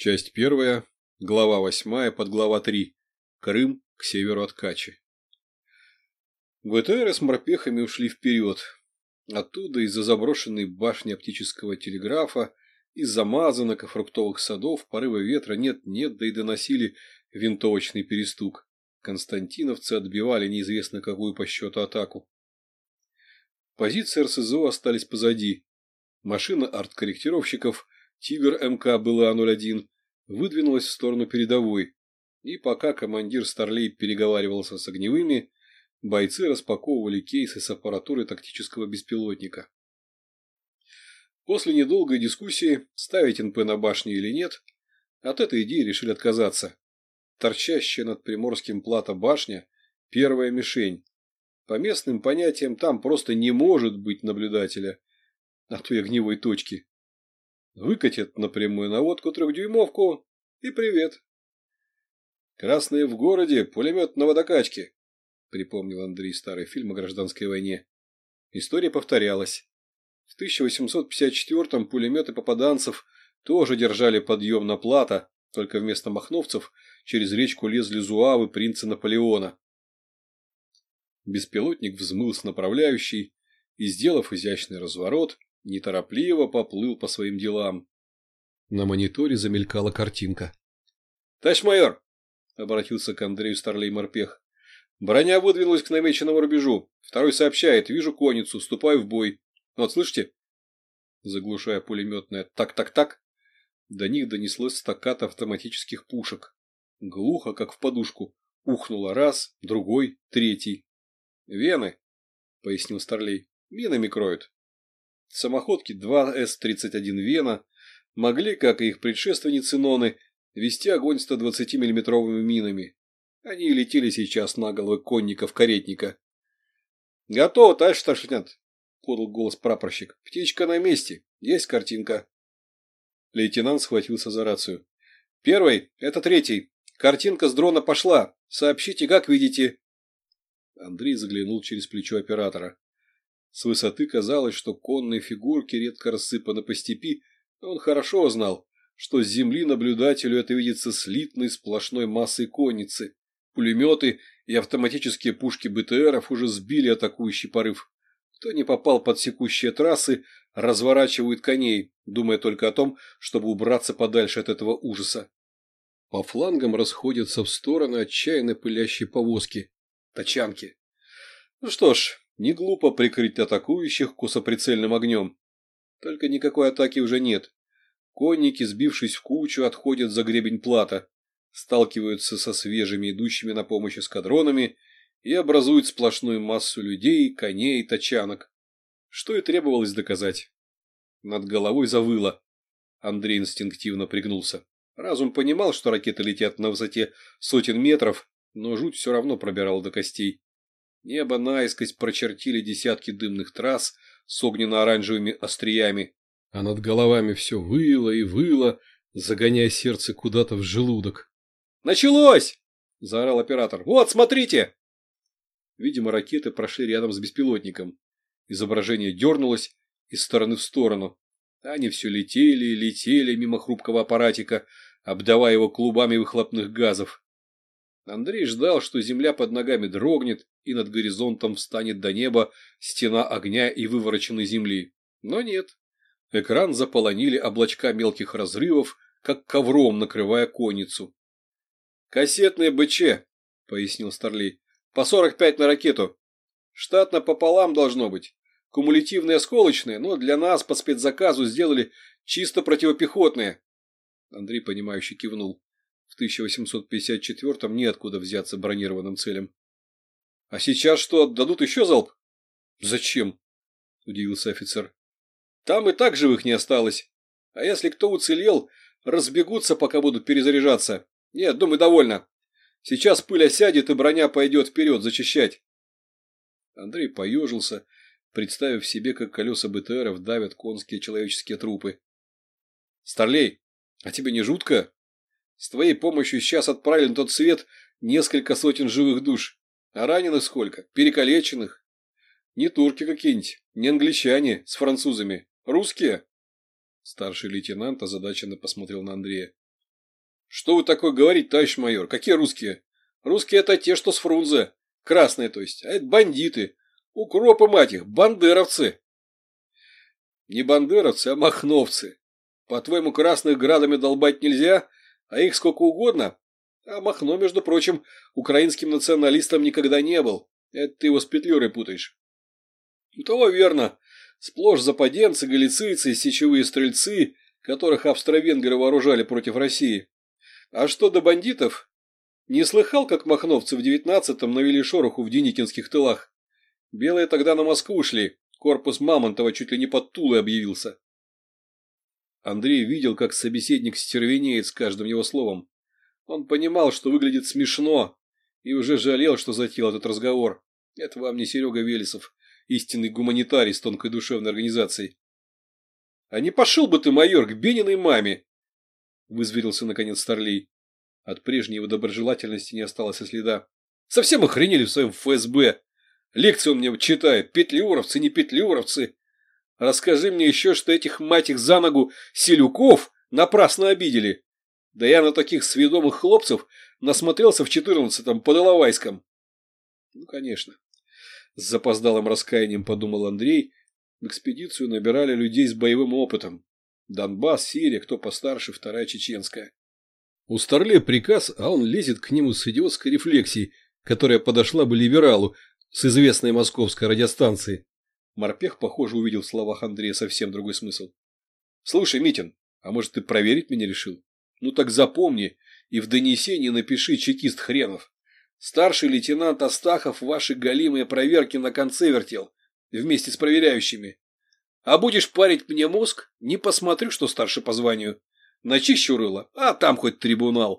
Часть первая, глава восьмая, подглава три. Крым к северу от Качи. БТР с морпехами ушли вперед. Оттуда из-за заброшенной башни оптического телеграфа, из-за мазанок и фруктовых садов, порывы ветра нет-нет, да и доносили винтовочный перестук. Константиновцы отбивали неизвестно какую по счету атаку. Позиции РСЗО остались позади. Машина арткорректировщиков «Тигр МК БЛА-01» выдвинулась в сторону передовой, и пока командир Старлей переговаривался с огневыми, бойцы распаковывали кейсы с аппаратурой тактического беспилотника. После недолгой дискуссии, ставить НП на башню или нет, от этой идеи решили отказаться. Торчащая над Приморским плато башня – первая мишень. По местным понятиям там просто не может быть наблюдателя, а той огневой точки. Выкатят на прямую наводку трехдюймовку и привет. «Красные в городе, пулемет на водокачке», — припомнил Андрей старый фильм о гражданской войне. История повторялась. В 1854-м пулеметы попаданцев тоже держали подъем на плато, только вместо махновцев через речку лезли зуавы принца Наполеона. Беспилотник взмыл с направляющей и, сделав изящный разворот, неторопливо поплыл по своим делам. На мониторе замелькала картинка. — Товарищ майор! — обратился к Андрею Старлей-Морпех. — Броня выдвинулась к намеченному рубежу. Второй сообщает. Вижу конницу. Ступаю в бой. Вот, слышите? Заглушая пулеметное «так-так-так», до них донеслось стакат автоматических пушек. Глухо, как в подушку. Ухнуло раз, другой, третий. «Вены», — пояснил Старлей, — «минами кроют». Самоходки 2С-31 «Вена» могли, как и их предшественницы Ноны, вести огонь 120 миллиметровыми минами. Они летели сейчас на головы конников-каретника. — Готово, товарищ старший лейтенант, — подал голос прапорщик. — Птичка на месте. Есть картинка. Лейтенант схватился за рацию. — Первый — это третий. Картинка с дрона пошла. Сообщите, как видите. Андрей заглянул через плечо оператора. С высоты казалось, что конные фигурки редко рассыпаны по степи, но он хорошо знал, что с земли наблюдателю это видится слитной сплошной массой конницы. Пулеметы и автоматические пушки БТРов уже сбили атакующий порыв. Кто не попал под секущие трассы, разворачивают коней, думая только о том, чтобы убраться подальше от этого ужаса. По флангам расходятся в стороны отчаянно пылящие повозки. Тачанки. Ну что ж, не глупо прикрыть атакующих косоприцельным огнем. Только никакой атаки уже нет. Конники, сбившись в кучу, отходят за гребень плата, сталкиваются со свежими идущими на помощь эскадронами и образуют сплошную массу людей, коней и тачанок. Что и требовалось доказать. Над головой завыло. Андрей инстинктивно пригнулся. Разум понимал, что ракеты летят на высоте сотен метров, но жуть все равно пробирал до костей. Небо наискось прочертили десятки дымных трасс с огненно-оранжевыми остриями, а над головами все выло и выло, загоняя сердце куда-то в желудок. «Началось!» – заорал оператор. «Вот, смотрите!» Видимо, ракеты прошли рядом с беспилотником. Изображение дернулось из стороны в сторону. Они все летели и летели мимо хрупкого аппаратика, обдавая его клубами выхлопных газов. Андрей ждал, что земля под ногами дрогнет, и над горизонтом встанет до неба стена огня и вывороченной земли. Но нет. Экран заполонили облачка мелких разрывов, как ковром накрывая конницу. «Кассетные БЧ», — пояснил Старлей. «По сорок пять на ракету. Штатно пополам должно быть. Кумулятивные осколочные, но для нас по спецзаказу сделали чисто противопехотные». Андрей, понимающе кивнул. В 1854-м неоткуда взяться бронированным целям. — А сейчас что, отдадут еще залп? — Зачем? — удивился офицер. — Там и так живых не осталось. А если кто уцелел, разбегутся, пока будут перезаряжаться. Нет, думаю, довольно. Сейчас пыль осядет, и броня пойдет вперед зачищать. Андрей поежился, представив себе, как колеса БТРов давят конские человеческие трупы. — Старлей, а тебе не жутко? С твоей помощью сейчас отправили на тот свет несколько сотен живых душ. А раненых сколько? Перекалеченных? Не турки какие-нибудь, не англичане с французами. Русские? Старший лейтенант озадаченно посмотрел на Андрея. Что вы такое говорите, товарищ майор? Какие русские? Русские это те, что с Фрунзе. Красные, то есть. А это бандиты. Укропы, мать их, бандеровцы. Не бандеровцы, а махновцы. По-твоему, красных градами долбать нельзя, а их сколько угодно? А Махно, между прочим, украинским националистом никогда не был. Это ты его с Петлюрой путаешь. У того верно. Сплошь западенцы, галицийцы, сечевые стрельцы, которых австро-венгры вооружали против России. А что до бандитов? Не слыхал, как махновцы в девятнадцатом навели шороху в Деникинских тылах? Белые тогда на Москву шли, корпус Мамонтова чуть ли не под Тулой объявился. Андрей видел, как собеседник стервенеет с каждым его словом. Он понимал, что выглядит смешно, и уже жалел, что затеял этот разговор. Это вам не Серега Велесов, истинный гуманитарий с тонкой душевной организацией. — А не пошел бы ты, майор, к Бениной маме! — вызверился наконец Старлей. От прежней его доброжелательности не осталось и следа. — Совсем охренели в своем ФСБ! Лекции он мне читает, петлюровцы, не петлюровцы. Расскажи мне еще, что этих, мать их, за ногу селюков напрасно обидели. Да я на таких сведомых хлопцев насмотрелся в четырнадцатом под Иловайском. Ну, конечно. С запоздалым раскаянием подумал Андрей. В экспедицию набирали людей с боевым опытом. Донбасс, Сирия, кто постарше, вторая чеченская. У Старле приказ, а он лезет к нему с идиотской рефлексией, которая подошла бы либералу с известной московской радиостанции. Морпех, похоже, увидел в словах Андрея совсем другой смысл. «Слушай, Митин, а может, ты проверить меня решил? Ну так запомни и в донесении напиши чекист хренов. Старший лейтенант Астахов ваши голимые проверки на конце вертел, вместе с проверяющими. А будешь парить мне мозг, не посмотрю, что старше по званию. Начищу рыло, а там хоть трибунал.